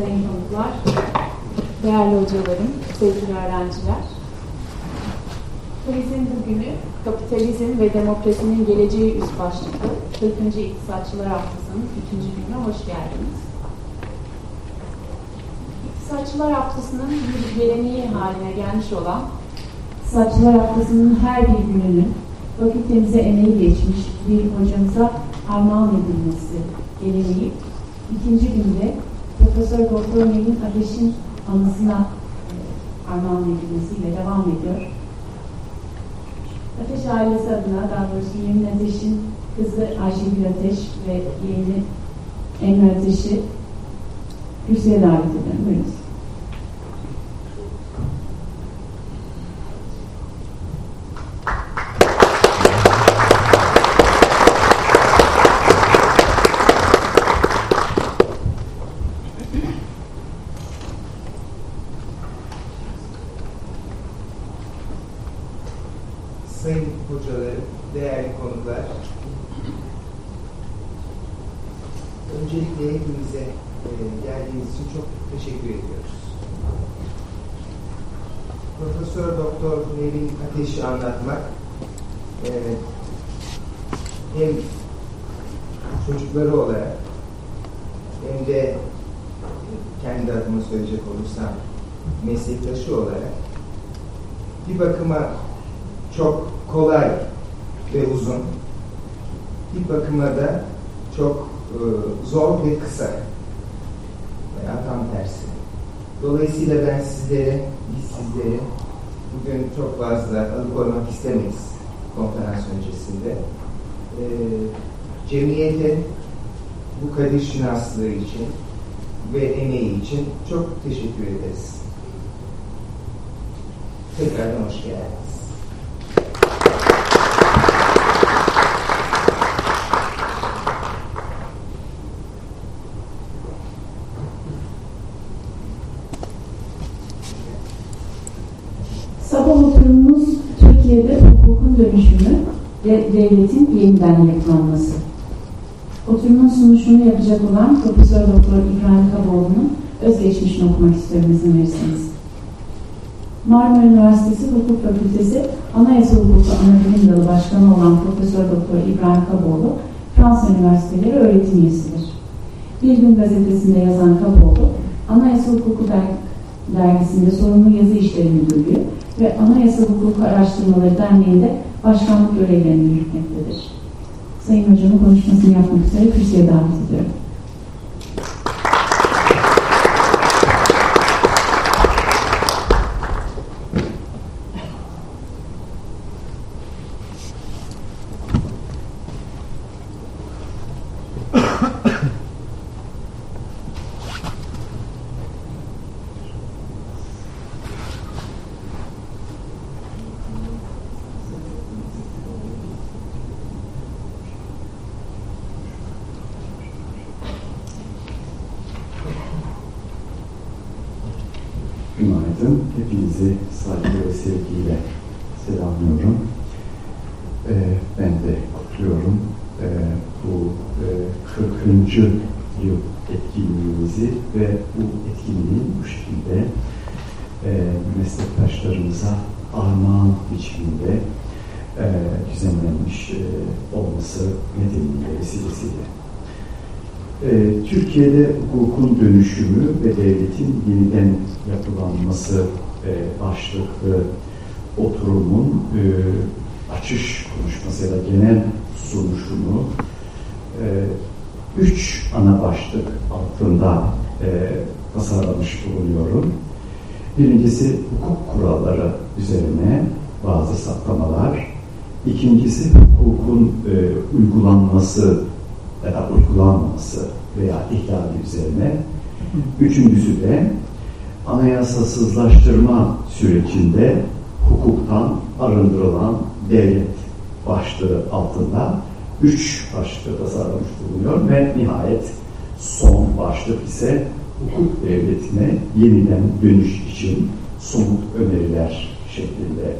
sayın konuklar, değerli hocalarım, sevgili öğrenciler. Turizm bugünü Kapitalizm ve Demokrasinin Geleceği üst başlıklı 40. İktisatçılar Haftası'nın 3. gününe hoş geldiniz. İktisatçılar Haftası'nın bir geleneği haline gelmiş olan İktisatçılar Haftası'nın her bir gününün vakitimize emeği geçmiş bir hocamıza armağan edilmesi geleneği ikinci günde Profesör Doktor Nevin Ateş'in anısına e, armağan edilmesiyle devam ediyor. Ateş ailesi adına, daha doğrusu Nevin Ateş'in kızı Ayşegül Ateş ve yeğeni Emre Ateş'i kürsüye davet ederim. Buyurun. sayın hocalarım, değerli konuklar. Öncelikle hepinize e, geldiğiniz için çok teşekkür ediyoruz. Profesör Doktor Nevin Ateş'i anlatmak e, hem çocukları olarak hem de kendi adıma söyleyecek olursam meslektaşı olarak bir bakıma çok kolay ve uzun. Bir bakıma da çok e, zor ve kısa. Veya tam tersi. Dolayısıyla ben sizlere, biz sizlere bugün çok fazla alıkoymak istemeyiz konferans öncesinde. E, cemiyete bu kadir şinaslığı için ve emeği için çok teşekkür ederiz. Tekrardan hoş geldiniz. Sabah oturumumuz Türkiye'de hukukun dönüşümü ve devletin yeniden yapılanması. Oturumun sunuşunu yapacak olan Profesör Doktor İbrahim Kaboğlu'nun özgeçmişini okumak istiyorum izin verirseniz. Marmara Üniversitesi Hukuk Fakültesi Anayasa Hukuku Anabilim Dalı Başkanı olan Profesör Doktor İbrahim Kaboğlu, Fransa Üniversiteleri öğretim üyesidir. Bir gün gazetesinde yazan Kaboğlu, Anayasa Hukuku dergisinde sorumlu yazı işleri müdürlüğü ve Anayasa Hukuku Araştırmaları Derneği'nde başkanlık görevlerini yürütmektedir. Sayın Hocam'ın konuşmasını yapmak üzere kürsüye davet ediyorum. Hepinizi saygı ve sevgiyle selamlıyorum. Ee, ben de kutluyorum ee, bu e, 40. yıl etkinliğimizi ve bu etkinliğin bu şekilde e, meslektaşlarımıza armağan biçiminde e, düzenlenmiş e, olması nedeniyle vesilesiyle. Ee, Türkiye'de hukukun dönüşümü ve devletin yeniden yapılanması e, başlıklı oturumun e, açış konuşması ya da genel sunuşunu e, üç ana başlık altında tasarlamış bulunuyorum. Birincisi hukuk kuralları üzerine bazı saptamalar. İkincisi hukukun uygulanması ya da uygulanmaması veya ihlali üzerine. Üçüncüsü de anayasasızlaştırma sürecinde hukuktan arındırılan devlet başlığı altında üç başlıkta tasarlamış bulunuyor ve nihayet son başlık ise hukuk devletine yeniden dönüş için somut öneriler şeklinde.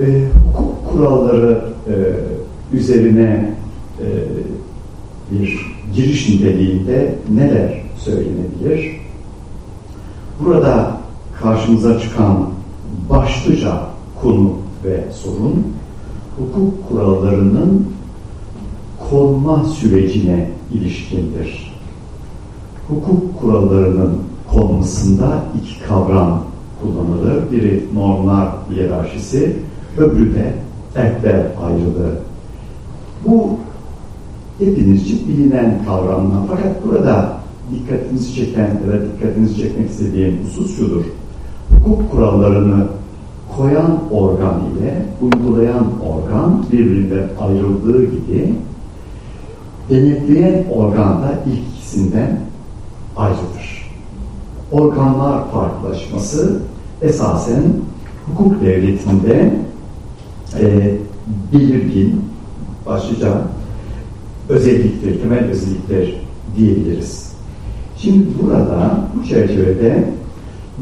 Ee, hukuk kuralları e, üzerine e, bir giriş niteliğinde neler söylenebilir. Burada karşımıza çıkan başlıca konu ve sorun hukuk kurallarının konma sürecine ilişkindir. Hukuk kurallarının konmasında iki kavram kullanılır. Biri normlar hiyerarşisi, öbürü de ekber ayrılığı. Bu hepinizce bilinen kavramlar. Fakat burada dikkatinizi çeken ya da dikkatinizi çekmek istediğim husus şudur. Hukuk kurallarını koyan organ ile uygulayan organ birbirinden ayrıldığı gibi denetleyen organ da ilk ikisinden ayrıdır. Organlar farklılaşması esasen hukuk devletinde e, belirgin başlıca özelliktir, temel özellikler diyebiliriz. Şimdi burada bu çerçevede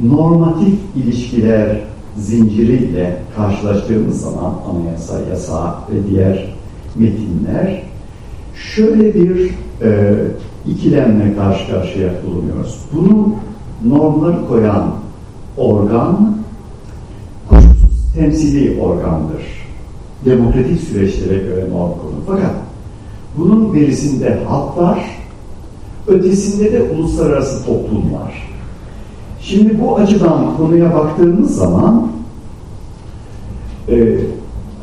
normatif ilişkiler zinciriyle karşılaştığımız zaman anayasa, yasa ve diğer metinler şöyle bir e, ikilemle karşı karşıya bulunuyoruz. Bunu normları koyan organ kuşkusuz temsili organdır. Demokratik süreçlere göre norm konur. Fakat bunun berisinde halk var, ötesinde de uluslararası toplum var. Şimdi bu açıdan konuya baktığımız zaman e,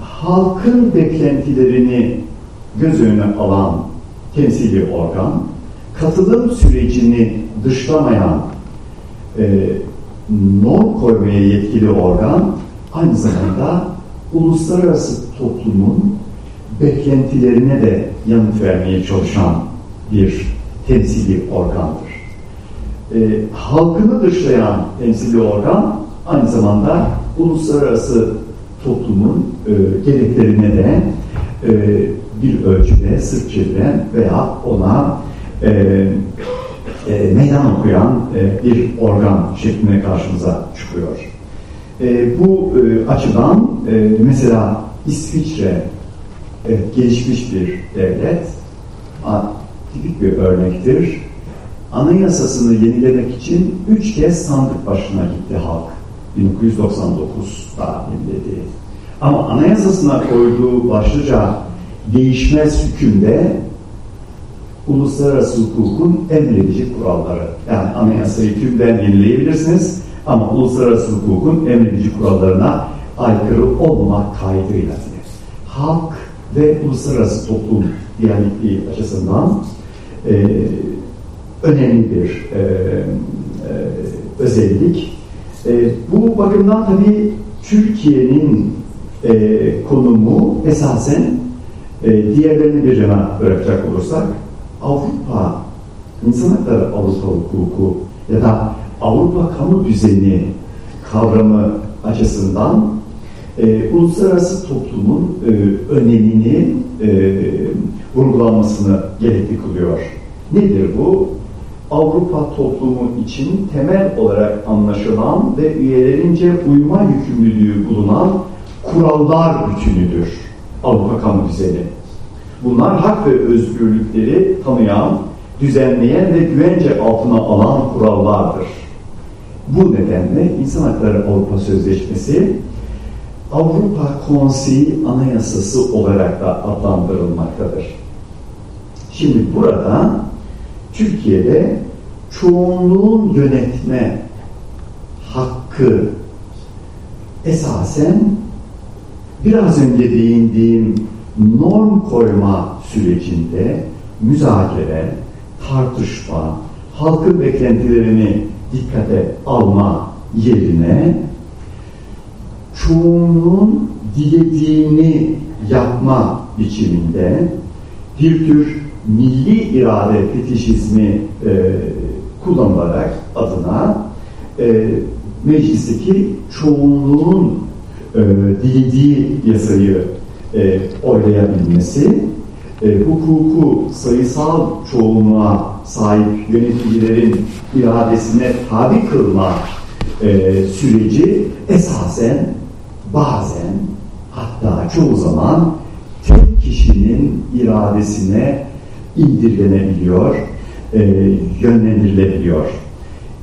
halkın beklentilerini göz önüne alan temsili organ, katılım sürecini dışlamayan e, norm koymaya yetkili organ aynı zamanda uluslararası toplumun beklentilerine de yanıt vermeye çalışan bir temsili organdır. E, halkını dışlayan temsili organ aynı zamanda uluslararası toplumun e, gereklerine de e, bir ölçüde sırt çeviren veya ona e, e, meydan okuyan e, bir organ şeklinde karşımıza çıkıyor. E, bu e, açıdan e, mesela İsviçre e, gelişmiş bir devlet, tipik bir örnektir. Anayasasını yenilemek için üç kez sandık başına gitti halk. 1999'da yeniledi. Ama anayasasına koyduğu başlıca değişmez hükümde uluslararası hukukun emredici kuralları. Yani anayasayı tümden yenileyebilirsiniz ama uluslararası hukukun emredici kurallarına aykırı olmamak kaydıyla. Halk ve uluslararası toplum diyalektiği açısından e, önemli bir e, e, özellik. E, bu bakımdan tabii Türkiye'nin e, konumu esasen e, diğerlerini bir yana bırakacak olursak Avrupa insan hakları Avrupa hukuku ya da Avrupa kamu düzeni kavramı açısından e, uluslararası toplumun e, önemini e, vurgulanmasını gerekli kılıyor. Nedir bu? Avrupa toplumu için temel olarak anlaşılan ve üyelerince uyma yükümlülüğü bulunan kurallar bütünüdür. Avrupa kamu düzeni. Bunlar hak ve özgürlükleri tanıyan, düzenleyen ve güvence altına alan kurallardır. Bu nedenle İnsan Hakları Avrupa Sözleşmesi Avrupa Konseyi Anayasası olarak da adlandırılmaktadır. Şimdi burada Türkiye'de çoğunluğun yönetme hakkı esasen biraz önce değindiğim norm koyma sürecinde müzakere, tartışma, halkın beklentilerini dikkate alma yerine çoğunluğun dilediğini yapma biçiminde bir tür milli irade fetişizmi e, kullanılarak adına e, meclisteki çoğunluğun e, dilediği yasayı e, oylayabilmesi, e, hukuku sayısal çoğunluğa sahip yöneticilerin iradesine tabi kılma e, süreci esasen bazen hatta çoğu zaman tek kişinin iradesine indirgenebiliyor. e, yönlendirilebiliyor.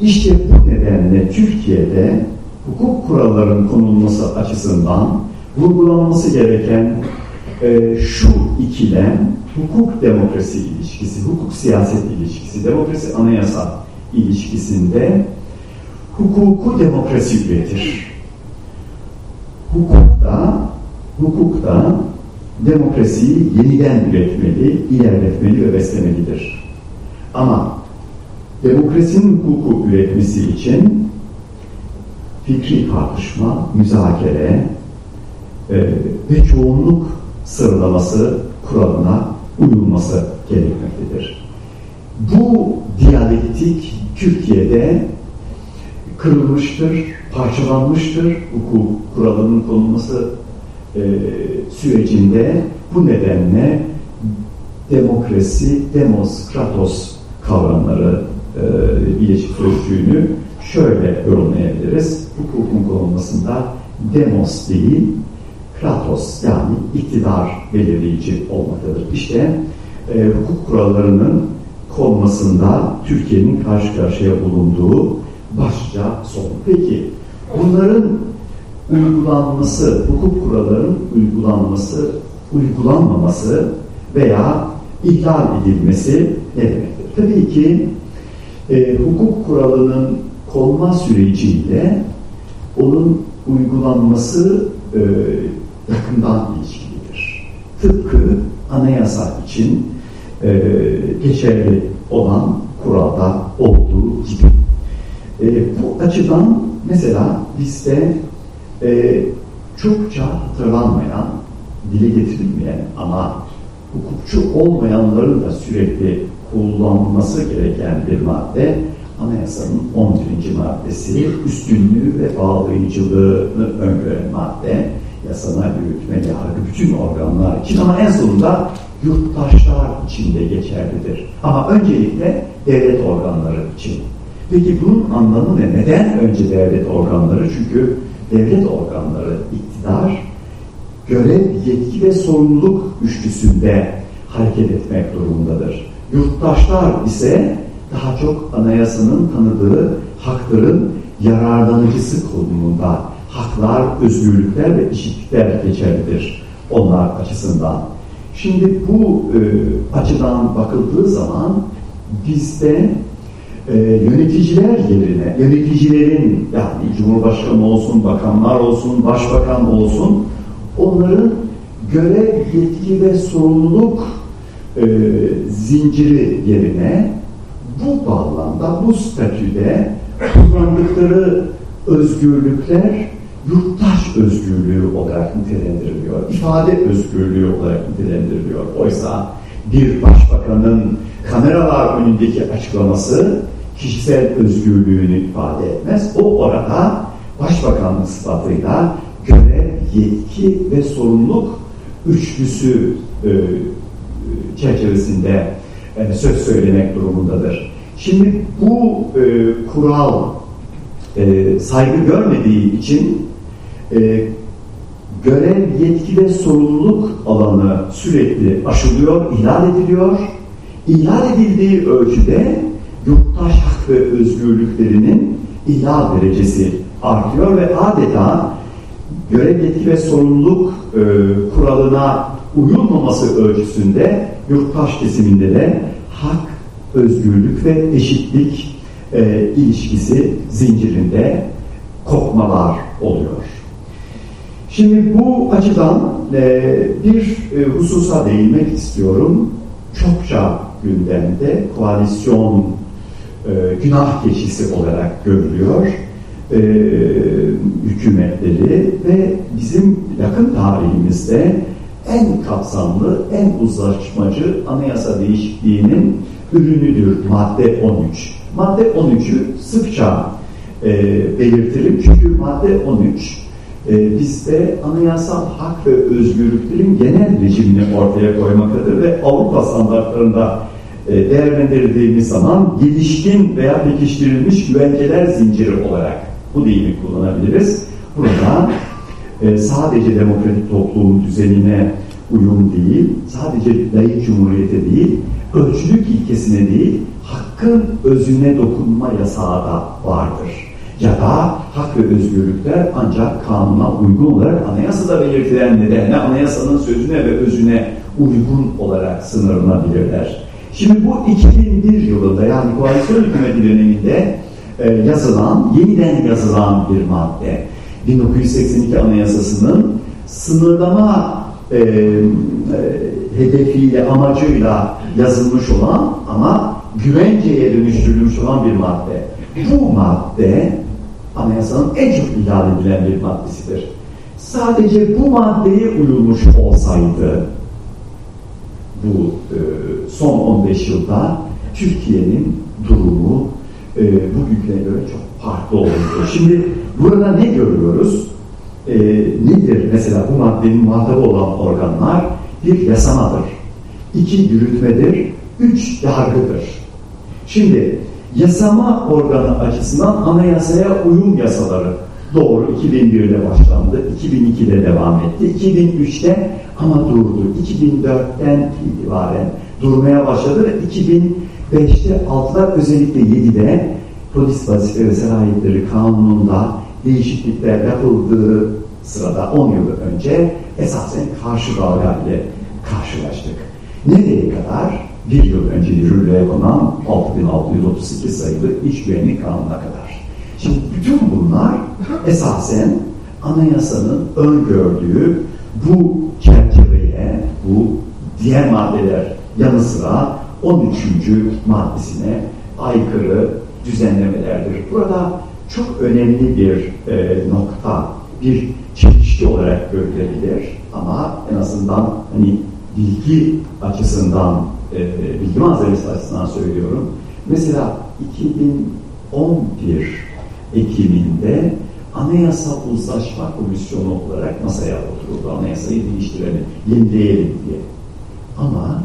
İşte bu nedenle Türkiye'de hukuk kurallarının konulması açısından vurgulanması gereken e, şu ikilem hukuk demokrasi ilişkisi, hukuk siyaset ilişkisi, demokrasi anayasa ilişkisinde hukuku demokrasi üretir. Hukukta, hukukta demokrasiyi yeniden üretmeli, ilerletmeli ve beslemelidir. Ama demokrasinin hukuku üretmesi için fikri tartışma, müzakere e, ve çoğunluk sıralaması kuralına uyulması gerekmektedir. Bu diyalektik Türkiye'de kırılmıştır, parçalanmıştır hukuk kuralının konulması e, sürecinde bu nedenle demokrasi, demos, kratos kavramları e, bileşik sözcüğünü şöyle yorumlayabiliriz. Hukukun konulmasında demos değil, kratos yani iktidar belirleyici olmaktadır. İşte e, hukuk kurallarının konmasında Türkiye'nin karşı karşıya bulunduğu başlıca sorun. Peki bunların uygulanması, hukuk kurallarının uygulanması, uygulanmaması veya ihlal edilmesi ne demektir? Tabii ki e, hukuk kuralının konma süreciyle onun uygulanması e, yakından ilişkilidir. Tıpkı anayasa için e, geçerli olan kuralda olduğu gibi. E, bu açıdan mesela bizde e, çokça hatırlanmayan, dile getirilmeyen ama hukukçu olmayanların da sürekli kullanılması gereken bir madde anayasanın 11. maddesi üstünlüğü ve bağlayıcılığını öngören madde yasama, yürütme, yargı bütün organlar için ama en sonunda yurttaşlar içinde geçerlidir. Ama öncelikle devlet organları için. Peki bunun anlamı ne? Neden önce devlet organları? Çünkü devlet organları iktidar, görev, yetki ve sorumluluk üçlüsünde hareket etmek durumundadır. Yurttaşlar ise daha çok anayasanın tanıdığı hakların yararlanıcısı konumunda haklar, özgürlükler ve eşitlikler geçerlidir onlar açısından. Şimdi bu e, açıdan bakıldığı zaman bizde e, yöneticiler yerine, yöneticilerin yani Cumhurbaşkanı olsun, bakanlar olsun, başbakan olsun onların görev, yetki ve sorumluluk e, zinciri yerine bu bağlamda, bu statüde kullandıkları özgürlükler yurttaş özgürlüğü olarak nitelendiriliyor. ifade özgürlüğü olarak nitelendiriliyor. Oysa bir başbakanın kameralar önündeki açıklaması kişisel özgürlüğünü ifade etmez. O orada başbakanlık sıfatıyla görev, yetki ve sorumluluk üçlüsü e, çerçevesinde e, söz söylemek durumundadır. Şimdi bu e, kural e, saygı görmediği için e, görev, yetki ve sorumluluk alanı sürekli aşılıyor, ihlal ediliyor. İhlal edildiği ölçüde yurttaş ve özgürlüklerinin ihlal derecesi artıyor ve adeta görev, yetki ve sorumluluk e, kuralına uyulmaması ölçüsünde yurttaş kesiminde de hak, özgürlük ve eşitlik e, ilişkisi zincirinde kopmalar oluyor. Şimdi bu açıdan e, bir e, hususa değinmek istiyorum. Çokça gündemde koalisyon günah keçisi olarak görülüyor e, hükümetleri ve bizim yakın tarihimizde en kapsamlı, en uzlaşmacı anayasa değişikliğinin ürünüdür madde 13. Madde 13'ü sıkça e, belirtirim çünkü madde 13 e, bizde anayasal hak ve özgürlüklerin genel rejimini ortaya koymaktadır ve Avrupa standartlarında e, değerlendirildiğimiz zaman gelişkin veya pekiştirilmiş güvenceler zinciri olarak bu deyimi kullanabiliriz. Burada e, sadece demokratik toplum düzenine uyum değil, sadece layık cumhuriyete değil, ölçülük ilkesine değil, hak hakkın özüne dokunma yasağı da vardır. Ya da hak ve özgürlükler ancak kanuna uygun olarak anayasada belirtilen nedenle anayasanın sözüne ve özüne uygun olarak sınırlanabilirler. Şimdi bu 2001 yılında yani koalisyon hükümeti döneminde e, yazılan, yeniden yazılan bir madde. 1982 Anayasası'nın sınırlama e, e, hedefiyle, amacıyla yazılmış olan ama güvenceye dönüştürülmüş olan bir madde. Bu madde anayasanın en çok ihlal edilen bir maddesidir. Sadece bu maddeye uyulmuş olsaydı bu e, son 15 yılda Türkiye'nin durumu e, bugünküne göre çok farklı olurdu. Şimdi burada ne görüyoruz? E, nedir mesela bu maddenin muhatabı olan organlar? Bir yasamadır, iki yürütmedir, üç yargıdır. Şimdi yasama organı açısından anayasaya uyum yasaları doğru 2001'de başlandı, 2002'de devam etti, 2003'te ama durdu. 2004'ten itibaren durmaya başladı ve 2005'te 6'da özellikle 7'de polis vazife ve serayetleri kanununda değişiklikler yapıldığı sırada 10 yıl önce esasen karşı dalga ile karşılaştık. Nereye kadar? Bir yıl önce yürürlüğe konan 6638 sayılı iş güvenlik kanununa kadar. Şimdi bütün bunlar esasen anayasanın öngördüğü bu çerçeveye, bu diğer maddeler yanı sıra 13. maddesine aykırı düzenlemelerdir. Burada çok önemli bir e, nokta, bir çelişki olarak görülebilir ama en azından hani bilgi açısından, e, bilgi malzemesi açısından söylüyorum. Mesela 2011 Ekim'inde Anayasa Uzlaşma Komisyonu olarak masaya oturuldu. Anayasayı değiştirelim, yenileyelim diye. Ama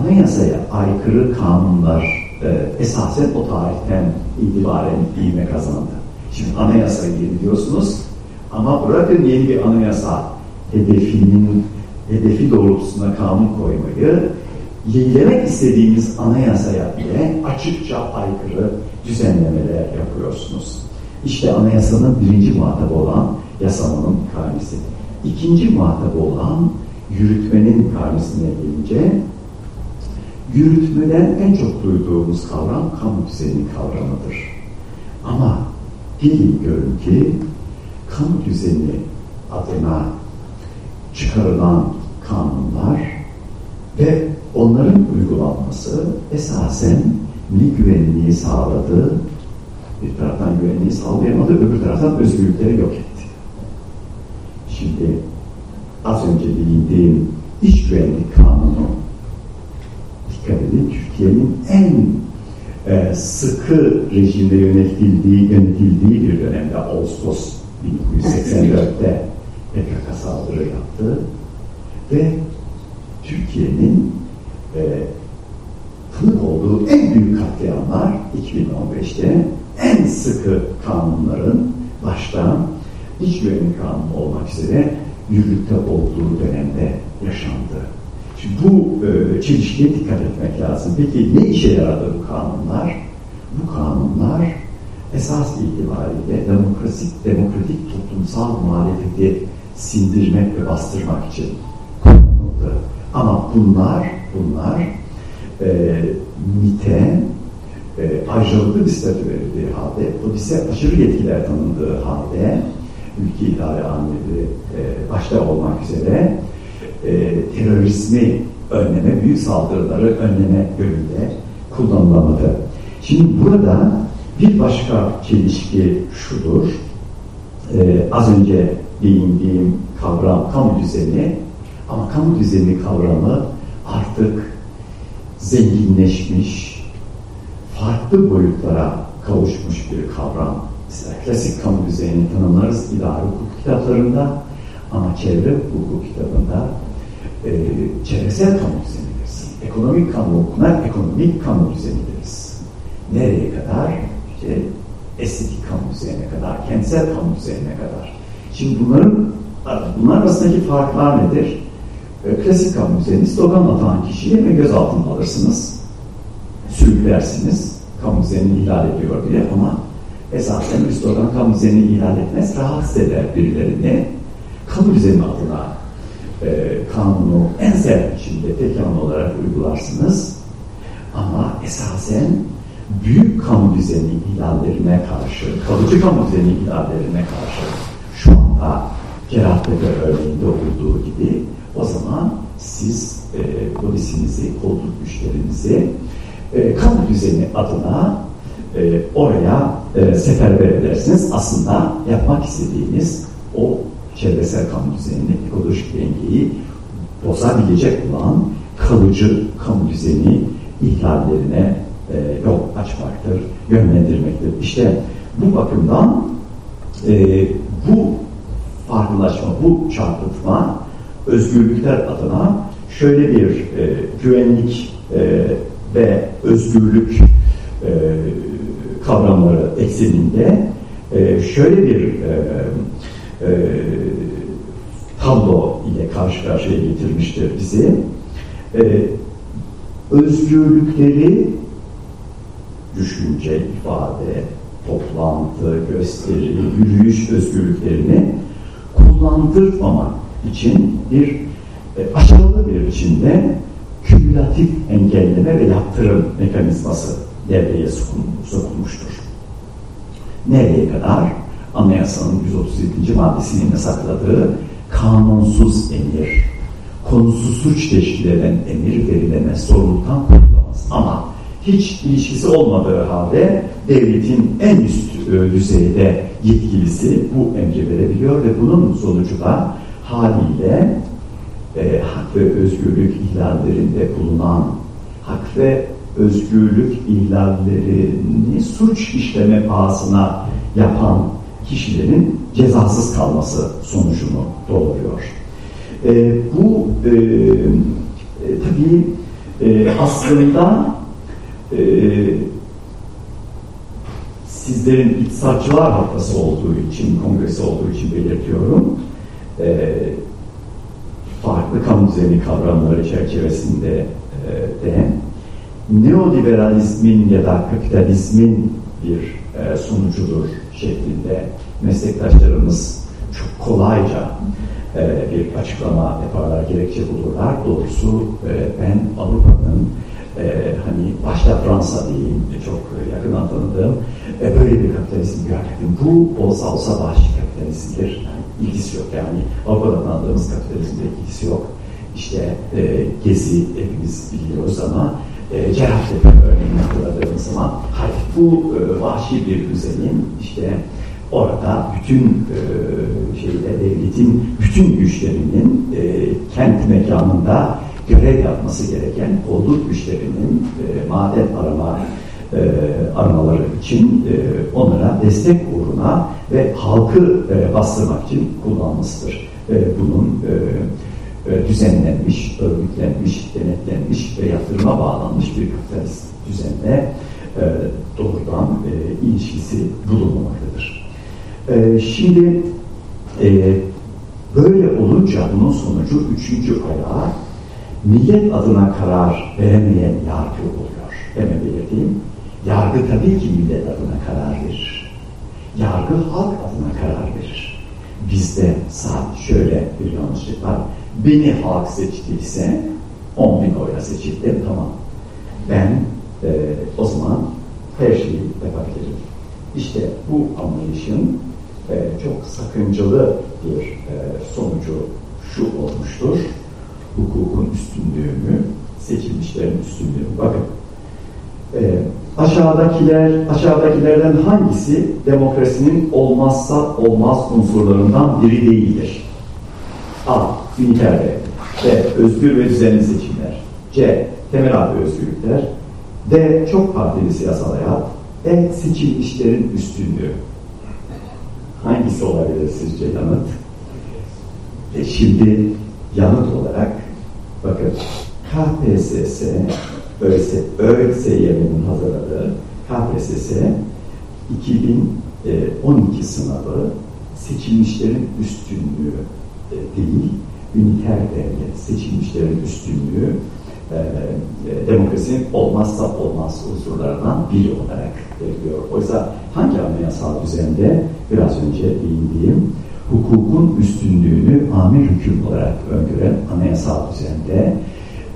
anayasaya aykırı kanunlar e, esasen o tarihten itibaren ivme kazandı. Şimdi anayasayı yeniliyorsunuz ama bırakın yeni bir anayasa hedefinin hedefi doğrultusunda kanun koymayı yenilemek istediğimiz anayasaya bile açıkça aykırı düzenlemeler yapıyorsunuz. İşte anayasanın birinci muhatabı olan yasamanın karnesi. İkinci muhatabı olan yürütmenin karnesine gelince yürütmeden en çok duyduğumuz kavram kamu düzeni kavramıdır. Ama gelin görün ki kamu düzeni adına çıkarılan kanunlar ve onların uygulanması esasen milli güvenliği sağladı, bir taraftan güvenliği sağlayamadı, öbür taraftan özgürlükleri yok etti. Şimdi az önce değindiğim iş güvenlik kanunu dikkat edin Türkiye'nin en e, sıkı rejimde yönetildiği, yönetildiği bir dönemde Ağustos 1984'te PKK saldırı yaptı ve Türkiye'nin e, tanık olduğu en büyük katliamlar 2015'te en sıkı kanunların başta iç güvenlik kanunu olmak üzere yürürlükte olduğu dönemde yaşandı. Şimdi bu e, çelişkiye dikkat etmek lazım. Peki ne işe yaradı bu kanunlar? Bu kanunlar esas itibariyle demokratik, demokratik toplumsal muhalefeti sindirmek ve bastırmak için kullanıldı. Ama bunlar, bunlar e, MIT'e e, ayrıcalıklı bir statü verildiği halde, polise aşırı yetkiler tanındığı halde, ülke idare amirleri e, başta olmak üzere e, terörizmi önleme, büyük saldırıları önleme yönünde kullanılamadı. Şimdi burada bir başka çelişki şudur. E, az önce değindiğim kavram kamu düzeni ama kamu düzeni kavramı artık zenginleşmiş, farklı boyutlara kavuşmuş bir kavram. Mesela klasik kamu düzenini tanımlarız idari hukuk kitaplarında ama çevre hukuku kitabında e, çevresel kamu düzeni deriz. Ekonomik kamu hukukuna ekonomik kamu düzeni deriz. Nereye kadar? İşte estetik kamu düzenine kadar, kentsel kamu düzenine kadar. Şimdi bunların bunlar arasındaki farklar nedir? E, klasik kamu düzeni slogan atan kişiyi ve gözaltına alırsınız. sürüklersiniz. Kamu düzenini ihlal ediyor diye ama esasen üst organ kamu düzenini ihlal etmez, rahatsız eder birilerini. Kamu düzeni adına e, kanunu en sert biçimde tek olarak uygularsınız. Ama esasen büyük kamu düzeni ihlallerine karşı, kalıcı kamu düzeni ihlallerine karşı şu anda Cerattepe örneğinde olduğu gibi o zaman siz e, polisinizi, kolluk güçlerinizi e, kamu düzeni adına e, oraya e, seferber edersiniz. Aslında yapmak istediğiniz o çevresel kamu düzenini, ekolojik dengeyi bozabilecek olan kalıcı kamu düzeni ihlallerine e, yol açmaktır, yönlendirmektir. İşte bu bakımdan e, bu farklılaşma, bu çarpıtma özgürlükler adına şöyle bir e, güvenlik e, ve özgürlük e, kavramları ekseninde e, şöyle bir e, e, tablo ile karşı karşıya getirmiştir bizi. E, özgürlükleri düşünce, ifade, toplantı, gösteri, yürüyüş özgürlüklerini kullandırmamak için bir e, aşamalı bir biçimde kümülatif engelleme ve yaptırım mekanizması devreye sokulmuştur. Nereye kadar? Anayasanın 137. maddesinin yasakladığı kanunsuz emir, konusu suç teşkil eden emir verilemez, sorumluluktan kurtulamaz. Ama hiç ilişkisi olmadığı halde devletin en üst e, düzeyde yetkilisi bu emri verebiliyor ve bunun sonucu da haliyle e, hak ve özgürlük ihlallerinde bulunan hak ve özgürlük ihlallerini suç işleme pahasına yapan kişilerin cezasız kalması sonucunu doğuruyor. E, bu e, e, tabii e, aslında e, sizlerin iktisatçılar haftası olduğu için, kongresi olduğu için belirtiyorum. E, farklı kamu düzeni kavramları çerçevesinde e, de neoliberalizmin ya da kapitalizmin bir e, sonucudur şeklinde meslektaşlarımız çok kolayca e, bir açıklama yaparlar, gerekçe bulurlar. Doğrusu e, ben Avrupa'nın e, hani başta Fransa diyeyim, çok yakından tanıdığım e, böyle bir kapitalizm görmedim. Bu olsa olsa vahşi kapitalizmdir. Yani ilgisi yok yani. Avrupa'da tanıdığımız kapitalizmde ilgisi yok. İşte e, Gezi hepimiz biliyoruz ama e, Cerrahtepe örneğini hatırladığımız zaman hayır bu e, vahşi bir düzenin işte orada bütün e, şeyde devletin bütün güçlerinin e, kent mekanında görev yapması gereken kolluk güçlerinin e, maden arama e, aramaları için e, onlara destek uğruna ve halkı e, bastırmak için kullanmasıdır. E, bunun e, e, düzenlenmiş, örgütlenmiş, denetlenmiş ve yatırıma bağlanmış bir kapitalist düzenle e, doğrudan e, ilişkisi bulunmamaktadır. E, şimdi e, böyle olunca bunun sonucu üçüncü ayağı millet adına karar veremeyen yargı oluyor. Hemen belirteyim. Yargı tabii ki millet adına karar verir. Yargı halk adına karar verir. Bizde sadece şöyle bir yanlışlık var. Beni halk seçtiyse 10 bin oyla seçildim tamam. Ben e, o zaman her şeyi yapabilirim. İşte bu anlayışın e, çok sakıncalı bir e, sonucu şu olmuştur hukukun üstünlüğünü, seçilmişlerin üstünlüğünü. Bakın, e, aşağıdakiler, aşağıdakilerden hangisi demokrasinin olmazsa olmaz unsurlarından biri değildir? A. Üniter B. Özgür ve düzenli seçimler. C. Temel hak özgürlükler. D. Çok partili siyasal hayat. E. Seçilmişlerin üstünlüğü. Hangisi olabilir sizce yanıt? E şimdi yanıt olarak bakın KPSS ÖSYM'nin hazırladığı KPSS 2012 sınavı seçilmişlerin üstünlüğü e, değil, üniter denge, seçilmişlerin üstünlüğü e, e, demokrasinin olmazsa olmaz unsurlarından biri olarak veriliyor. Oysa hangi anayasal düzende biraz önce değindiğim hukukun üstünlüğünü amir hüküm olarak öngören anayasal düzende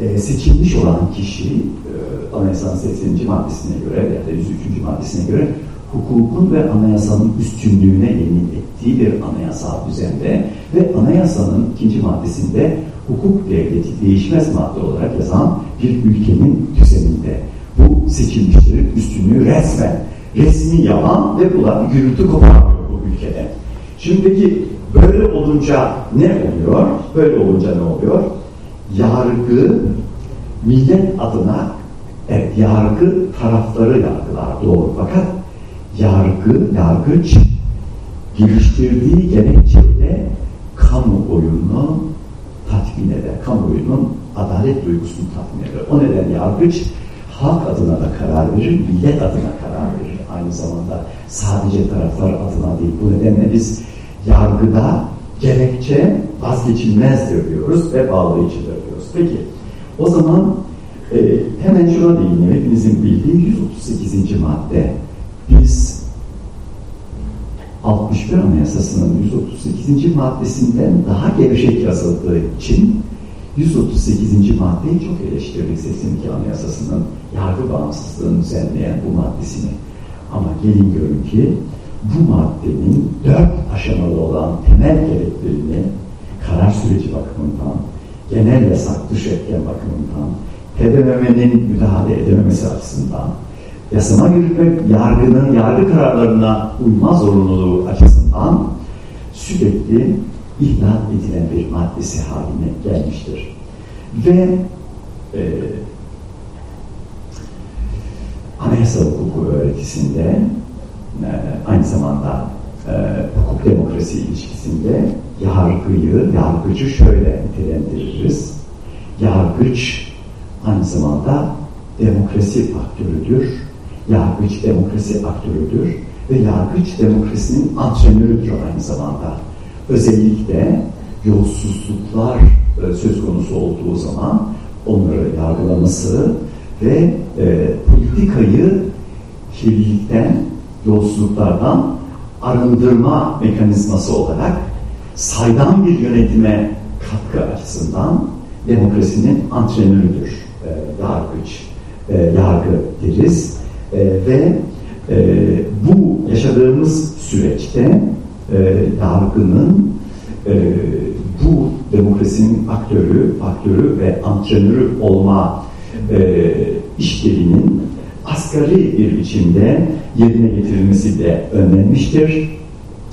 e, seçilmiş olan kişi e, anayasanın 80. maddesine göre ya da 103. maddesine göre hukukun ve anayasanın üstünlüğüne yemin ettiği bir anayasal düzende ve anayasanın ikinci maddesinde hukuk devleti değişmez madde olarak yazan bir ülkenin düzeninde bu seçilmişlerin üstünlüğü resmen resmi yalan ve buna gürültü koparmıyor bu ülkede. Şimdi peki böyle olunca ne oluyor? Böyle olunca ne oluyor? Yargı millet adına evet yargı tarafları yargılar doğru fakat yargı, yargıç geliştirdiği gerekçeyle kamuoyunu tatmin eder. Kamuoyunun adalet duygusunu tatmin eder. O nedenle yargıç halk adına da karar verir, millet adına karar verir. Aynı zamanda sadece taraflar adına değil. Bu nedenle biz yargıda gerekçe vazgeçilmezdir diyoruz ve bağlayıcıdır diyoruz. Peki o zaman e, hemen şuna değinelim. Hepinizin bildiği 138. madde. Biz 61 Anayasası'nın 138. maddesinden daha gevşek yazıldığı için 138. maddeyi çok eleştirdik 82 Anayasası'nın yargı bağımsızlığını düzenleyen bu maddesini. Ama gelin görün ki bu maddenin dört aşamalı olan temel gereklerini karar süreci bakımından, genel yasak dış etken bakımından, TBMM'nin müdahale edememesi açısından, yasama yürütmek yargının yargı kararlarına uyma zorunluluğu açısından sürekli ihlal edilen bir maddesi haline gelmiştir. Ve e, anayasal hukuku öğretisinde aynı zamanda e, hukuk demokrasi ilişkisinde yargıyı, yargıcı şöyle nitelendiririz. Yargıç aynı zamanda demokrasi aktörüdür. Yargıç demokrasi aktörüdür ve yargıç demokrasinin antrenörüdür aynı zamanda. Özellikle yolsuzluklar e, söz konusu olduğu zaman onları yargılaması ve e, politikayı kirlilikten, yolsuzluklardan arındırma mekanizması olarak saydam bir yönetime katkı açısından demokrasinin antrenörüdür e, yargıç, e, yargı deriz. E, ve e, bu yaşadığımız süreçte e, yargının e, bu demokrasinin aktörü, aktörü ve antrenörü olma e, işlevinin asgari bir biçimde yerine getirilmesi de önlenmiştir.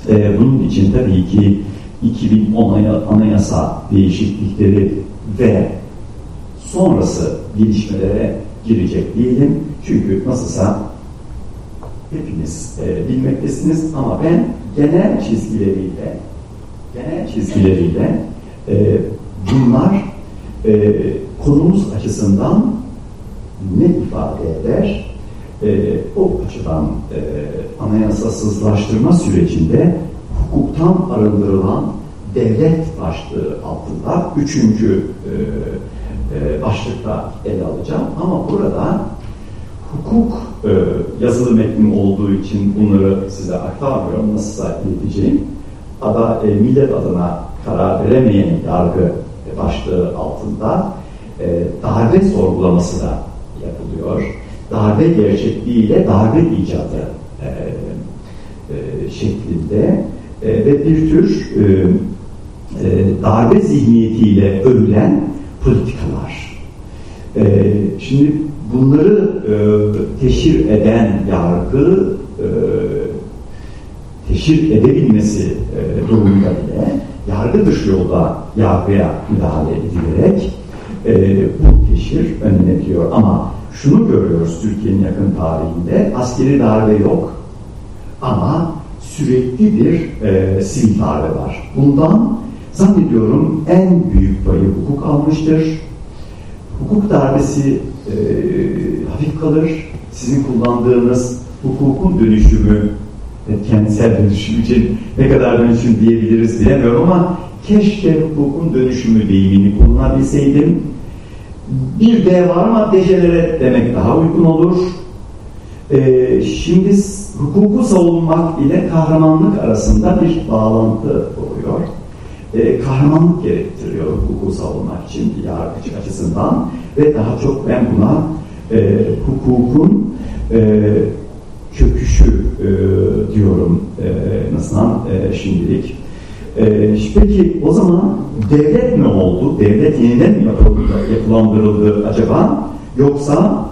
E, bunun için tabii ki 2010 anayasa değişiklikleri ve sonrası gelişmelere girecek değilim. Çünkü nasılsa hepiniz e, bilmektesiniz ama ben genel çizgileriyle genel çizgileriyle e, bunlar e, konumuz açısından ne ifade eder? E, o açıdan e, anayasasızlaştırma sürecinde hukuktan arındırılan devlet başlığı altında üçüncü e, e, başlıkta ele alacağım. Ama burada hukuk e, yazılı metnim olduğu için bunları size aktarmıyorum. Nasılsa ileteceğim. Ada, e, millet adına karar veremeyen yargı başlığı altında e, darbe sorgulaması da yapılıyor. Darbe gerçekliğiyle darbe icadı e, e, şeklinde e, ve bir tür e, e, darbe zihniyetiyle övülen politikalar. E, şimdi bunları e, teşhir eden yargı e, teşhir edebilmesi e, durumunda bile yargı dışı yolda yargıya müdahale edilerek e, bu teşhir önlenebiliyor. Ama şunu görüyoruz Türkiye'nin yakın tarihinde askeri darbe yok ama sürekli bir e, sivil darbe var. Bundan zannediyorum en büyük payı hukuk almıştır. Hukuk darbesi e, hafif kalır. Sizin kullandığınız hukukun dönüşümü kentsel dönüşüm için ne kadar dönüşüm diyebiliriz bilemiyorum ama keşke hukukun dönüşümü deyimini kullanabilseydim. Bir D var ama demek daha uygun olur. E, şimdi hukuku savunmak ile kahramanlık arasında bir bağlantı oluyor. E, kahramanlık gerektiriyor hukuku savunmak için yargıç açısından ve daha çok ben buna e, hukukun e, köküşü e, diyorum e, nasıl e, şimdilik. E, peki o zaman devlet ne oldu? Devlet yeniden mi yapıldı, yapılandırıldı acaba? Yoksa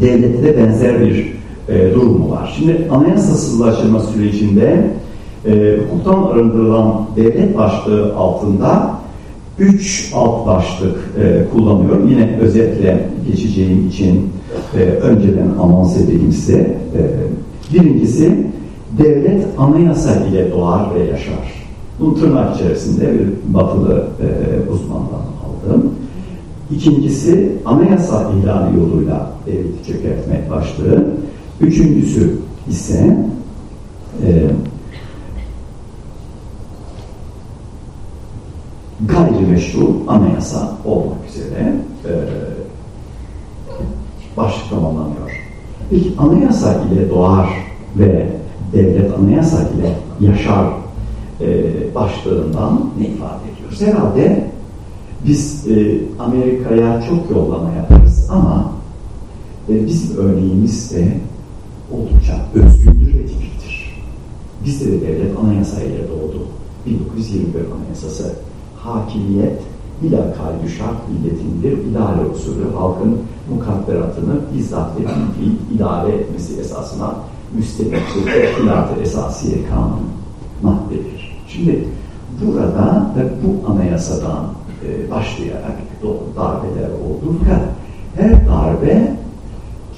devlette de benzer bir e, durum var? Şimdi anayasasızlaştırma sürecinde e, hukuktan arındırılan devlet başlığı altında üç alt başlık e, kullanıyorum. Yine özetle geçeceğim için e, önceden anons edeyim size. E, birincisi devlet anayasa ile doğar ve yaşar. Bunu tırnak içerisinde bir batılı e, uzmandan aldım. İkincisi anayasa ihlali yoluyla devleti çökertmek başlığı. Üçüncüsü ise e, gayrimeşru anayasa olmak üzere e, başlık tamamlanıyor. Peki anayasa ile doğar ve devlet anayasa ile yaşar e, başlığından ne ifade ediyoruz? Herhalde biz e, Amerika'ya çok yollama yaparız ama e, bizim örneğimiz de oldukça özgündür ve tipiktir. Bizde de devlet anayasa ile doğdu. 1921 Anayasası hakimiyet bila kaydı şart milletindir. İdare usulü halkın mukadderatını bizzat ve fiil idare etmesi esasına müstebittir. Teşkilat-ı esasiye kanun maddedir. Şimdi burada ve bu anayasadan e, başlayarak darbeler oldu. Fakat her darbe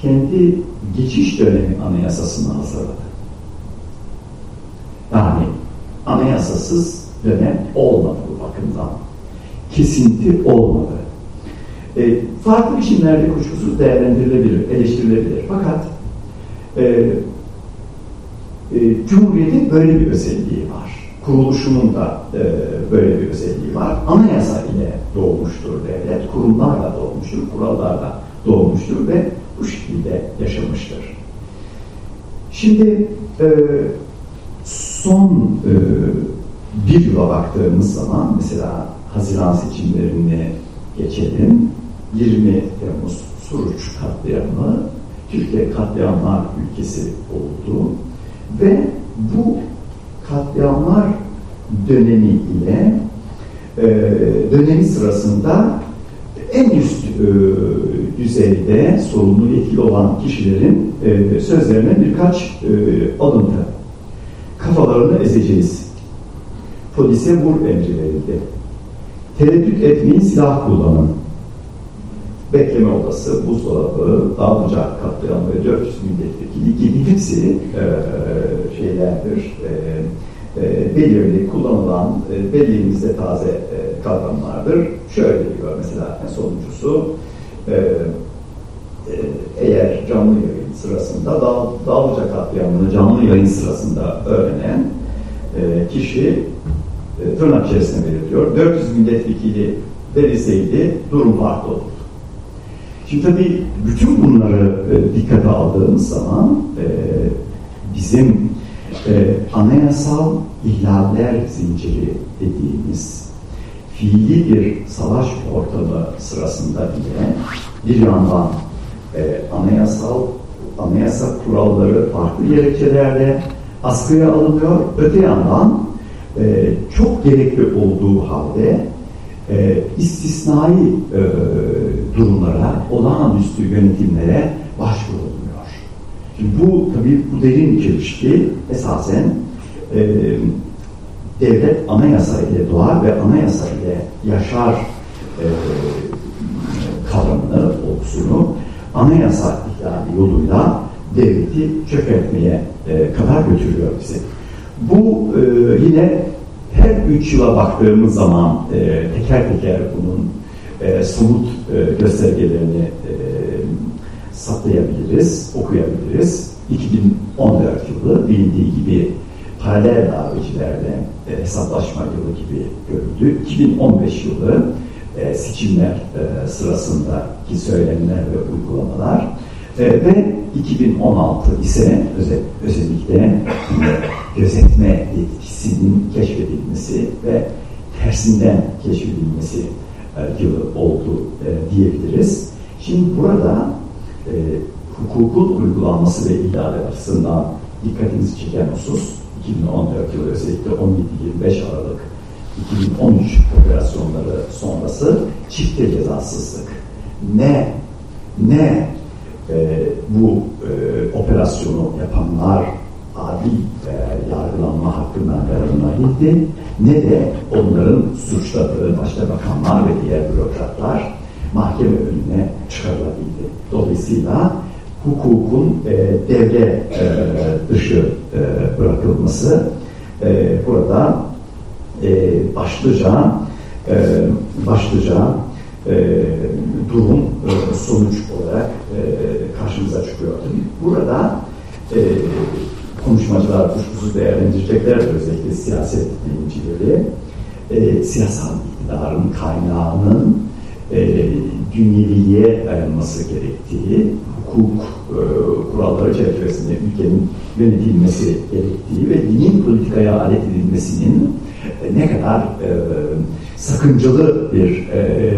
kendi geçiş dönemi anayasasını hazırladı. Yani anayasasız dönem olmadı bu bakımdan. Kesinti olmadı. E, farklı biçimlerde kuşkusuz değerlendirilebilir, eleştirilebilir. Fakat e, e, Cumhuriyet'in böyle bir özelliği var. Kuruluşunun da e, böyle bir özelliği var. Anayasa ile doğmuştur devlet, kurumlarla doğmuştur, kurallarla doğmuştur ve bu şekilde yaşamıştır. Şimdi e, son e, bir yıla baktığımız zaman mesela Haziran seçimlerine geçelim. 20 Temmuz Suruç katliamı Türkiye katliamlar ülkesi oldu ve bu katliamlar dönemi ile e, dönemi sırasında en üst e, düzeyde sorumlu yetkili olan kişilerin e, sözlerine birkaç e, alıntı. Kafalarını ezeceğiz. Polise vur emri verildi. Tereddüt etmeyin silah kullanın. Bekleme odası, buzdolabı, dağılacak katliam ve 400 milletvekili gibi hepsi e, şeylerdir. E, e, belirli, kullanılan, e, belirlimizde taze e, kavramlardır. Şöyle diyor mesela sonuncusu e, e, eğer canlı yayın sırasında Dağ, Dağlıca katliamını canlı yayın sırasında öğrenen e, kişi e, tırnak içerisinde belirtiyor. 400 milletvekili verilseydi durum farklı olurdu. Şimdi tabii bütün bunları e, dikkate aldığımız zaman e, bizim e, anayasal ihlaller zinciri dediğimiz fiili bir savaş ortamı sırasında bile bir yandan e, anayasal anayasa kuralları farklı gerekçelerle askıya alınıyor. Öte yandan e, çok gerekli olduğu halde e, istisnai e, durumlara, olağanüstü yönetimlere başvurulmuyor. Şimdi bu tabii bu derin çelişki esasen e, devlet anayasa ile doğar ve anayasa ile yaşar e, kavramını, olgusunu anayasa ihlali yoluyla devleti çökertmeye e, kadar götürüyor bizi. Bu e, yine her üç yıla baktığımız zaman e, teker teker bunun e, somut e, göstergelerini saptayabiliriz, okuyabiliriz. 2014 yılı bilindiği gibi paralel darbecilerle e, hesaplaşma yılı gibi görüldü. 2015 yılı e, seçimler e, sırasındaki söylemler ve uygulamalar e, ve 2016 ise özel, özellikle gözetme yetkisinin keşfedilmesi ve tersinden keşfedilmesi e, yılı oldu e, diyebiliriz. Şimdi burada e, hukukun uygulanması ve ihlali açısından dikkatinizi çeken husus 2014 yılı özellikle 17-25 Aralık 2013 operasyonları sonrası çifte cezasızlık. Ne ne e, bu e, operasyonu yapanlar adil e, yargılanma hakkından yararlanabildi ne de onların suçladığı başta bakanlar ve diğer bürokratlar mahkeme önüne çıkarılabildi. Dolayısıyla hukukun e, devre e, dışı e, bırakılması e, burada e, başlıca e, başlıca e, durum e, sonuç olarak e, karşımıza çıkıyor. Burada e, konuşmacılar kuşkusuz değerlendirecekler özellikle siyaset bilimcileri e, siyasal iktidarın kaynağının e, dünyeviye dayanması gerektiği, hukuk e, kuralları çerçevesinde ülkenin yönetilmesi gerektiği ve dinin politikaya alet edilmesinin e, ne kadar e, sakıncalı bir e,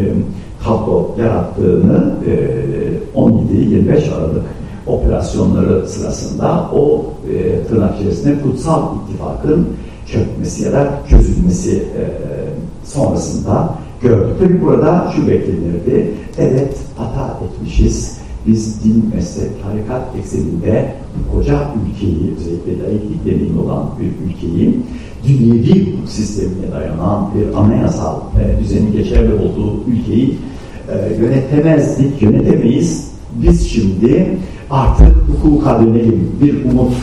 tablo yarattığını e, 17-25 Aralık operasyonları sırasında o e, tırnak içerisinde kutsal ittifakın çökmesi ya da çözülmesi e, sonrasında gördük. Tabi burada şu beklenirdi. Evet hata etmişiz. Biz din, meslek, tarikat ekseninde koca ülkeyi, özellikle laiklik deneyimi olan bir ülkeyi dünyevi hukuk sistemine dayanan bir anayasal e, düzeni geçerli olduğu ülkeyi e, yönetemezdik, yönetemeyiz. Biz şimdi artık hukuka dönelim bir umut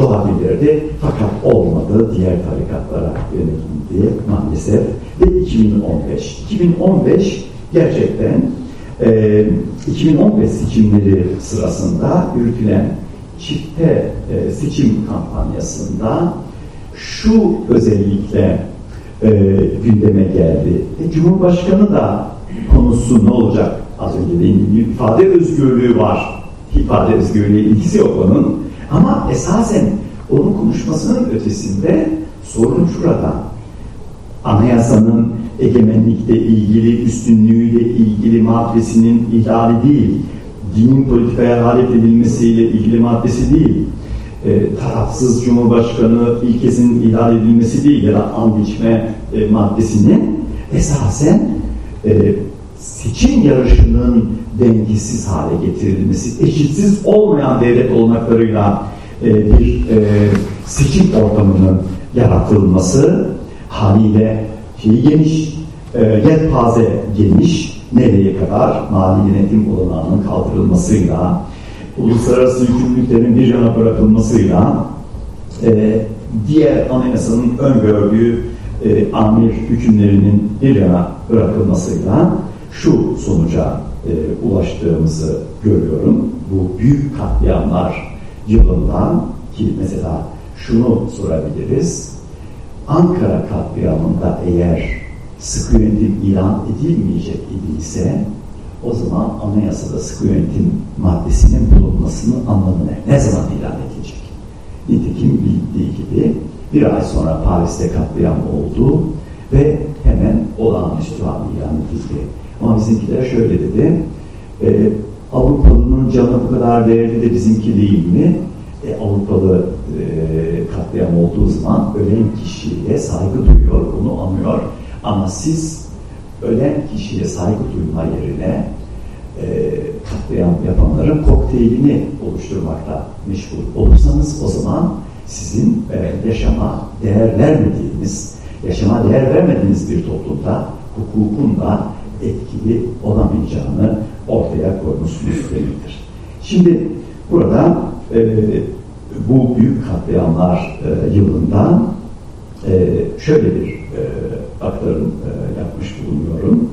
doğabilirdi. Fakat olmadı. Diğer tarikatlara yönelildi maalesef. Ve 2015. 2015 gerçekten e, 2015 seçimleri sırasında yürütülen çifte e, seçim kampanyasında şu özellikle e, gündeme geldi. E, Cumhurbaşkanı da konusu ne olacak? Az önce dediğim gibi ifade özgürlüğü var. İfade özgürlüğü ilgisi yok onun. Ama esasen onun konuşmasının ötesinde sorun şurada. Anayasanın egemenlikle ilgili, üstünlüğüyle ilgili maddesinin ihlali değil, dinin politikaya alet edilmesiyle ilgili maddesi değil, e, tarafsız Cumhurbaşkanı ilkesinin ihlal edilmesi değil ya da and içme e, maddesinin esasen e, seçim yarışının dengesiz hale getirilmesi, eşitsiz olmayan devlet olmaklarıyla e, bir e, seçim ortamının yaratılması haliyle şeyi geniş, e, yelpaze geniş, nereye kadar mali yönetim olanağının kaldırılmasıyla, uluslararası yükümlülüklerin bir yana bırakılmasıyla, e, diğer anayasanın öngördüğü e, amir hükümlerinin bir yana bırakılmasıyla şu sonuca e, ulaştığımızı görüyorum. Bu büyük katliamlar yılından ki mesela şunu sorabiliriz. Ankara katliamında eğer sıkı yönetim ilan edilmeyecek idiyse o zaman anayasada sıkı yönetim maddesinin bulunmasının anlamı ne? Ne zaman ilan edilecek? Nitekim bildiği gibi bir ay sonra Paris'te katliam oldu ve hemen olağanüstü hal ilan edildi. Ama bizimkiler şöyle dedi, e, Avrupalının canı bu kadar değerli de bizimki değil mi? E, Avrupalı e, katliam olduğu zaman ölen kişiye saygı duyuyor, bunu anıyor. Ama siz ölen kişiye saygı duyma yerine e, katliam yapanların kokteylini oluşturmakta meşgul olursanız o zaman sizin e, yaşama değer vermediğiniz, yaşama değer vermediğiniz bir toplumda hukukun da etkili olamayacağını ortaya koymuşsunuz demektir. Şimdi burada e, bu büyük katliamlar e, yılında e, şöyle bir e, aktarım e, yapmış bulunuyorum.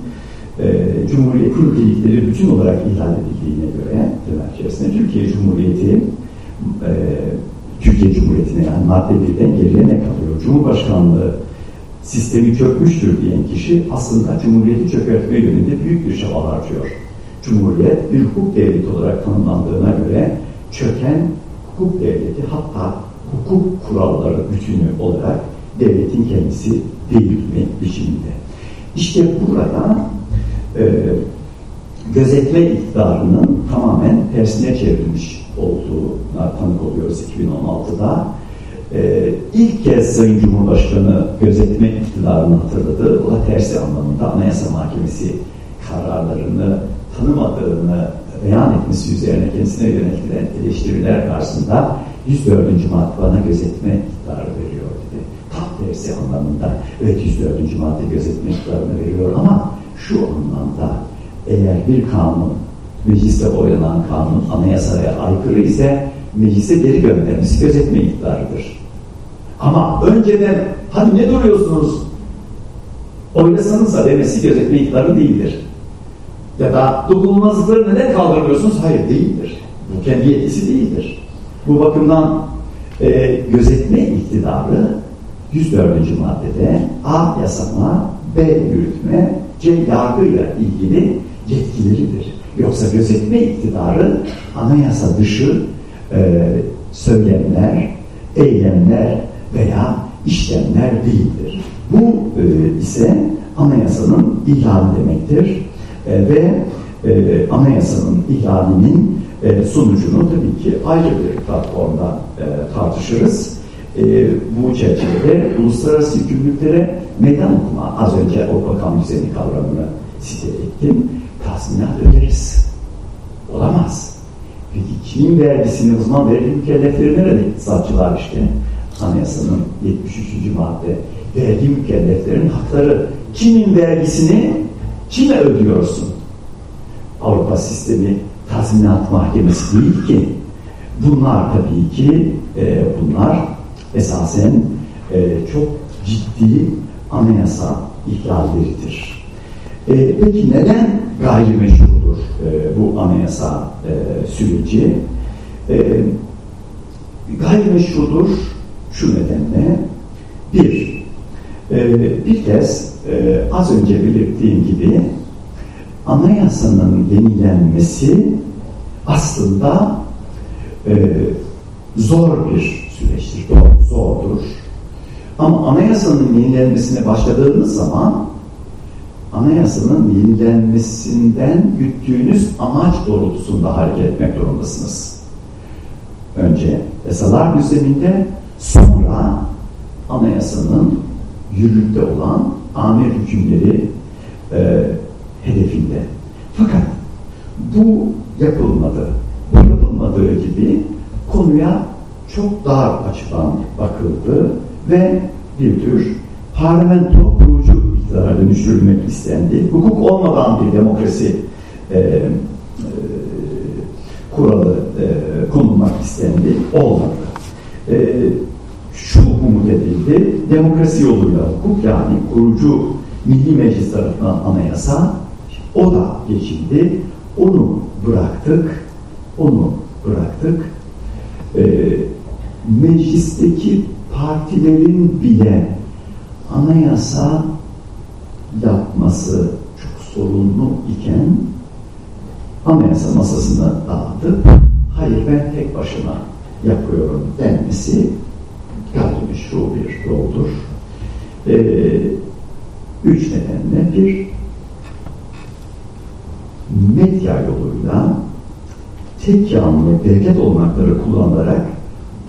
E, Cumhuriyetin ilkeleri bütün olarak ihlal edildiğine göre tırnak Türkiye Cumhuriyeti e, Türkiye Cumhuriyeti'ne yani madde birden geriye ne kalıyor? Cumhurbaşkanlığı sistemi çökmüştür diyen kişi aslında Cumhuriyeti çökertme yönünde büyük bir çaba harcıyor. Cumhuriyet bir hukuk devleti olarak tanımlandığına göre çöken hukuk devleti hatta hukuk kuralları bütünü olarak devletin kendisi değil mi biçiminde. İşte burada e, gözetle iktidarının tamamen tersine çevrilmiş olduğuna tanık oluyoruz 2016'da. Ee, ilk kez Sayın Cumhurbaşkanı gözetme iktidarını hatırladı. O da tersi anlamında Anayasa Mahkemesi kararlarını tanımadığını beyan etmesi üzerine kendisine yöneltilen eleştiriler karşısında 104. madde bana gözetme iktidarı veriyor dedi. Tam tersi anlamında evet 104. madde gözetme iktidarını veriyor ama şu anlamda eğer bir kanun mecliste oylanan kanun anayasaya aykırı ise meclise geri göndermesi gözetme iktidarıdır. Ama önceden hadi ne duruyorsunuz oylasanızsa demesi gözetme iktidarı değildir. Ya da dokunulmazlıkları neden kaldırmıyorsunuz? Hayır değildir. Bu kendi yetkisi değildir. Bu bakımdan e, gözetme iktidarı 104. maddede A yasama, B yürütme, C yargıyla ilgili yetkileridir. Yoksa gözetme iktidarı anayasa dışı e, söylemler, eylemler veya işlemler değildir. Bu e, ise anayasanın ihlali demektir e, ve e, anayasanın ihlalinin e, sonucunu tabii ki ayrı bir platformda e, tartışırız. E, bu çerçevede uluslararası yükümlülüklere meydan okuma, az önce Avrupa Kamu Düzeni kavramını site ettim, tazminat öderiz. Olamaz. Peki kimin vergisini o zaman vergi mükellefleri nerede? İktisatçılar işte. Anayasanın 73. madde. Vergi mükelleflerin hakları. Kimin vergisini kime ödüyorsun? Avrupa sistemi tazminat mahkemesi değil ki. Bunlar tabii ki e, bunlar esasen e, çok ciddi anayasa ihlalleridir. E, peki neden gayrimeşrudur e, bu anayasa e, süreci? E, gayrimeşrudur şu nedenle bir, e, bir kez e, az önce belirttiğim gibi anayasanın yenilenmesi aslında e, zor bir süreçtir, zordur. Ama anayasanın yenilenmesine başladığınız zaman anayasanın yenilenmesinden güttüğünüz amaç doğrultusunda hareket etmek durumundasınız. Önce yasalar düzeninde sonra anayasanın yürürlükte olan amir hükümleri e, hedefinde. Fakat bu yapılmadı. Bu yapılmadığı gibi konuya çok dar açıdan bakıldı ve bir tür parlamento kurucu iktidara dönüştürülmek istendi. Hukuk olmadan bir demokrasi e, e, kuralı e, konulmak istendi. Olmadı. E, şu umut edildi, demokrasi yoluyla hukuk yani kurucu Milli Meclis tarafından anayasa o da geçildi. Onu bıraktık. Onu bıraktık. E, meclisteki partilerin bile anayasa yapması çok sorunlu iken anayasa masasına dağıtıp hayır ben tek başıma yapıyorum denmesi gayrimeşru bir yoldur. Ee, üç nedenle bir medya yoluyla tek yanlı devlet olmakları kullanılarak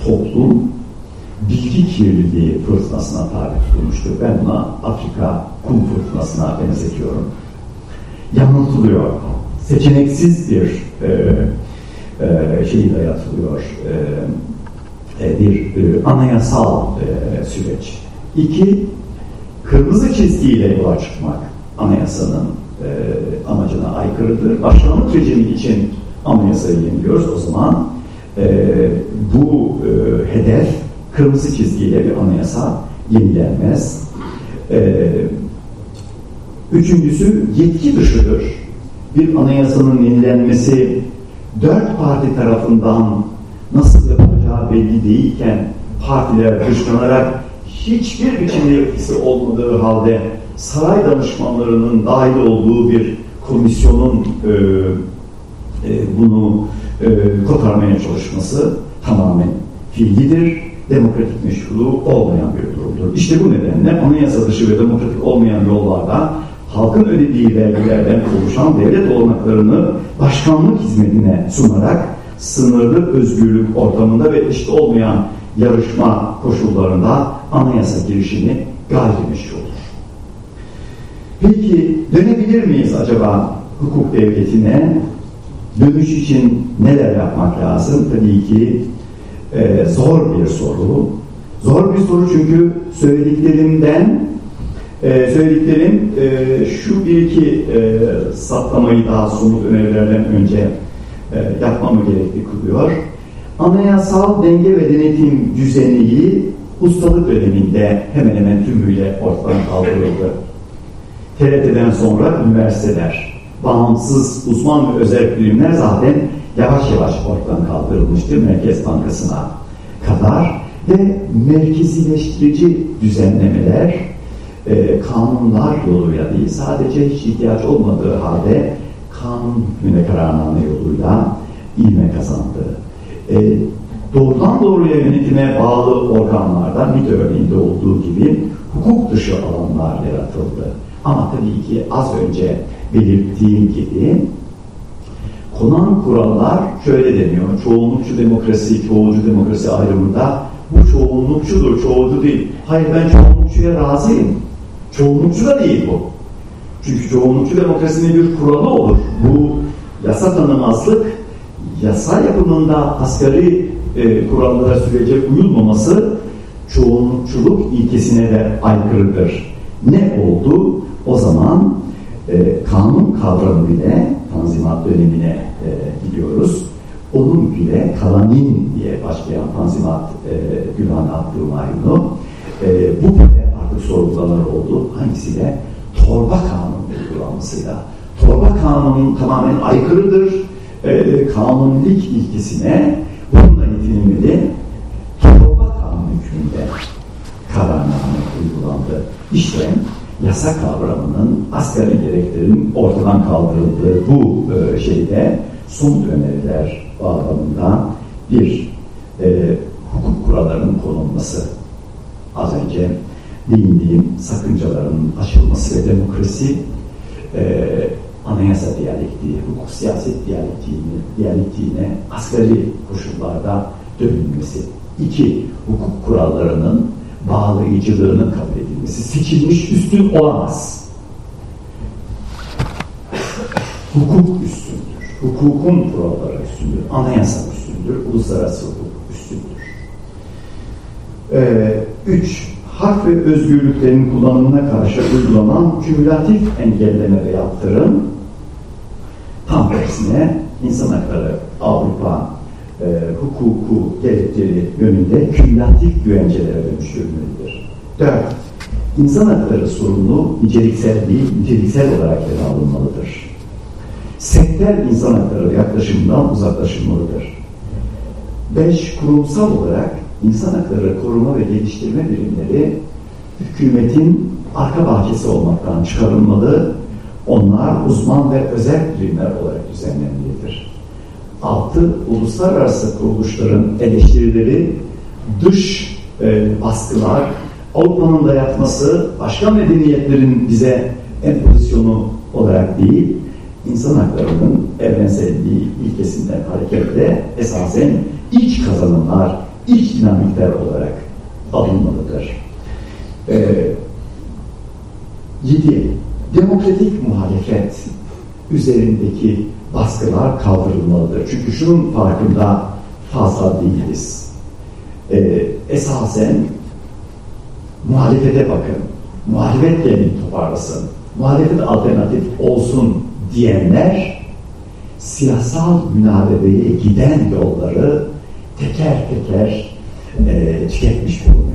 toplum bilgi kirliliği fırtınasına tabi tutulmuştur. Ben buna Afrika kum fırtınasına benzetiyorum. Yanıltılıyor. Seçeneksiz bir e, e, şey dayatılıyor. E, e, bir e, anayasal e, süreç. İki, kırmızı çizgiyle yola çıkmak anayasanın e, amacına aykırıdır. Başkanlık rejimi için anayasayı yeniliyoruz. O zaman e, bu e, hedef kırmızı çizgiyle bir anayasa yenilenmez. Ee, üçüncüsü yetki dışıdır. Bir anayasanın yenilenmesi dört parti tarafından nasıl yapacağı belli değilken partiler dışlanarak hiçbir biçimde etkisi olmadığı halde saray danışmanlarının dahil olduğu bir komisyonun e, e, bunu e, kotarmaya çalışması tamamen fiilidir, demokratik meşruluğu olmayan bir durumdur. İşte bu nedenle anayasa dışı ve demokratik olmayan yollarda halkın ödediği vergilerden oluşan devlet olanaklarını başkanlık hizmetine sunarak sınırlı özgürlük ortamında ve eşit olmayan yarışma koşullarında anayasa girişimi gayrimeşru olur. Peki dönebilir miyiz acaba hukuk devletine? Dönüş için neler yapmak lazım? Tabii ki e, zor bir soru. Zor bir soru çünkü söylediklerimden e, söylediklerim e, şu bir iki e, saptamayı daha somut önerilerden önce e, yapmamı gerekli kılıyor. Anayasal denge ve denetim düzeni ustalık döneminde hemen hemen tümüyle ortadan kaldırıldı. TRT'den sonra üniversiteler, bağımsız uzman ve özel bilimler zaten yavaş yavaş ortadan kaldırılmıştır Merkez Bankası'na kadar ve merkezileştirici düzenlemeler e, kanunlar yoluyla değil sadece hiç ihtiyaç olmadığı halde kanun hükmüne kararname yoluyla ilme kazandı. E, doğrudan doğruya yönetime bağlı organlarda MİT örneğinde olduğu gibi hukuk dışı alanlar yaratıldı. Ama tabii ki az önce belirttiğim gibi konan kurallar şöyle deniyor. Çoğunlukçu demokrasi, çoğulcu demokrasi ayrımında bu çoğunlukçudur, çoğulcu değil. Hayır ben çoğunlukçuya razıyım. Çoğunlukçu da değil bu. Çünkü çoğunlukçu demokrasinin bir kuralı olur. Bu yasa tanımazlık, yasa yapımında asgari e, kurallara sürece uyulmaması çoğunlukçuluk ilkesine de aykırıdır. Ne oldu? O zaman e, kanun kavramı bile Tanzimat dönemine e, gidiyoruz. Onun bile kalanin diye başlayan Tanzimat e, Gülhan attığı mayunu e, bu bile artık sorgulanır oldu. Hangisiyle? Torba kanun uygulanmasıyla. Torba kanunun tamamen aykırıdır. E, kanunlik ilkesine bununla yetinilmedi. Torba kanun hükmünde kararname uygulandı. İşte yasa kavramının asgari gereklerin ortadan kaldırıldığı bu e, şeyde son öneriler bağlamında bir e, hukuk kurallarının konulması az önce değindiğim sakıncaların aşılması ve demokrasi e, anayasa diyalektiği, hukuk siyaset diyalektiğine, diyalektiğine asgari koşullarda dönülmesi. İki, hukuk kurallarının bağlayıcılığının kabul edilmesi. Seçilmiş üstün olamaz. Hukuk üstündür. Hukukun kuralları üstündür. Anayasa üstündür. Uluslararası hukuk üstündür. Ee, üç, hak ve özgürlüklerin kullanımına karşı uygulanan kümülatif engelleme ve yaptırım tam tersine insan hakları Avrupa e, hukuku gerekleri yönünde kümülatif güvencelere dönüştürülmelidir. Dört, insan hakları sorunu niceliksel değil, niteliksel olarak ele alınmalıdır. Sektör insan hakları yaklaşımından uzaklaşılmalıdır. Beş, kurumsal olarak insan hakları koruma ve geliştirme birimleri hükümetin arka bahçesi olmaktan çıkarılmalı, onlar uzman ve özel birimler olarak düzenlenmelidir. Altı, uluslararası kuruluşların eleştirileri, dış e, baskılar, Avrupa'nın dayatması, başka medeniyetlerin bize en pozisyonu olarak değil, insan haklarının evrenselliği ilkesinden hareketle esasen iç kazanımlar, iç dinamikler olarak alınmalıdır. Ee, yedi, demokratik muhalefet üzerindeki baskılar kaldırılmalıdır. Çünkü şunun farkında fazla değiliz. Ee, esasen muhalefete bakın. Muhalefet kendini toparlasın. Muhalefet alternatif olsun diyenler siyasal münavebeye giden yolları teker teker e, tüketmiş bulunuyor.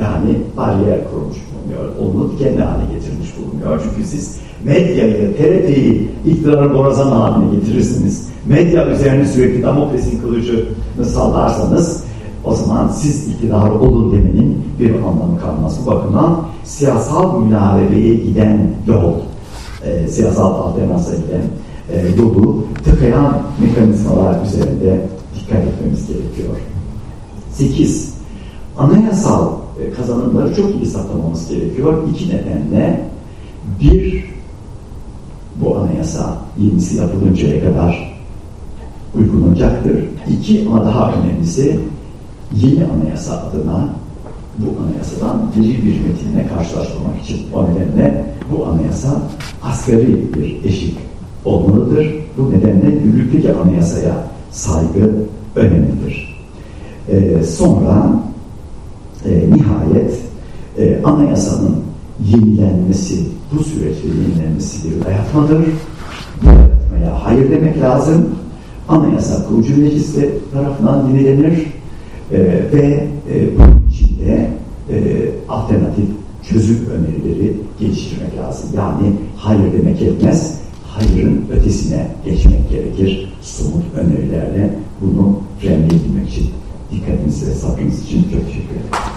Yani bariyer kurmuş bulunuyor. Onu kendi haline getirmiş bulunuyor. Çünkü siz medyayı, TRT'yi iktidarın borazan haline getirirsiniz. Medya üzerine sürekli Damokles'in kılıcını sallarsanız o zaman siz iktidar olun demenin bir anlamı kalmaz. Bu bakımdan siyasal münarebeye giden yol, e, siyasal alternansa giden e, yolu tıkayan mekanizmalar üzerinde dikkat etmemiz gerekiyor. 8. Anayasal e, kazanımları çok iyi saklamamız gerekiyor. İki nedenle bir, bu anayasa yenisi yapılıncaya kadar uygulanacaktır. İki ama daha önemlisi yeni anayasa adına bu anayasadan biri bir metinle karşılaşmamak için o nedenle bu anayasa asgari bir eşik olmalıdır. Bu nedenle yürürlükteki anayasaya saygı önemlidir. Ee, sonra e, nihayet e, anayasanın yenilenmesi, bu süreçte yenilenmesi bir dayatmadır. Bu dayatmaya hayır demek lazım. Anayasa kurucu meclisler tarafından yenilenir e, ve e, bunun içinde e, alternatif çözüm önerileri geliştirmek lazım. Yani hayır demek yetmez, hayırın ötesine geçmek gerekir. Somut önerilerle bunu frenleyebilmek için dikkatiniz ve sabrınız için çok teşekkür ederim.